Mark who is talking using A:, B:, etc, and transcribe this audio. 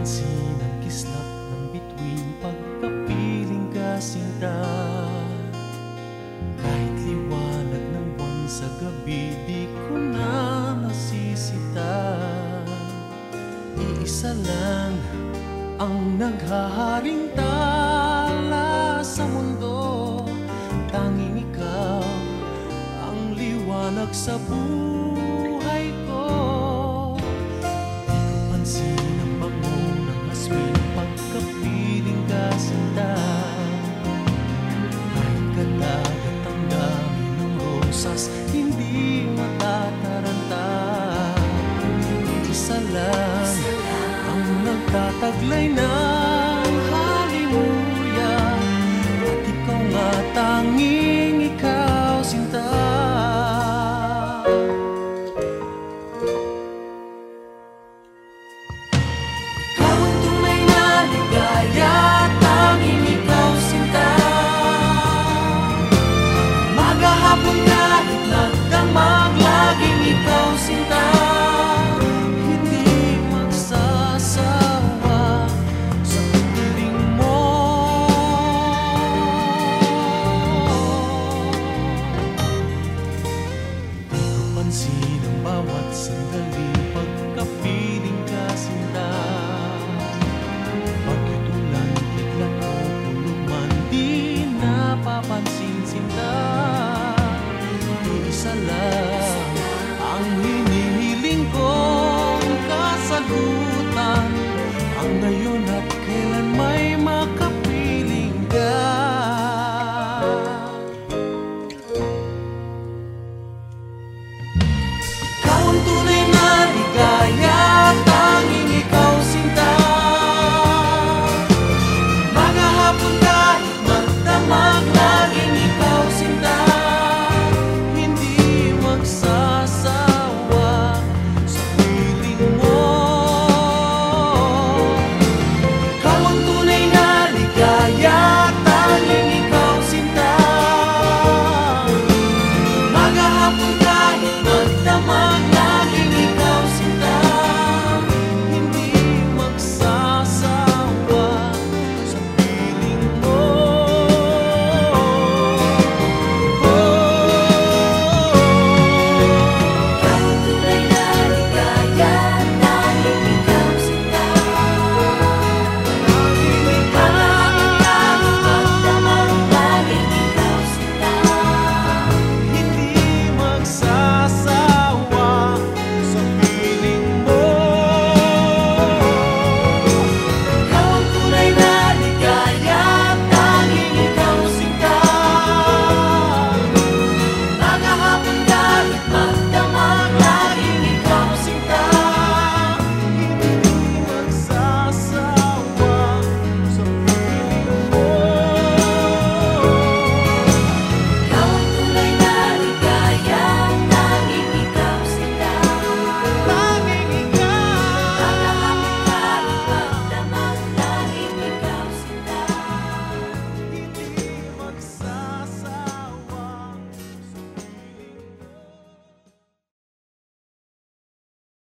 A: pansin ang kislap ng bituin Pagkapiling ka sinta. Kahit liwanag ng buwan sa gabi Di ko na nasisita Iisa lang ang naghaharing tala sa mundo. Tanging ikaw ang liwanag sa buhay lang ang nagtataglay na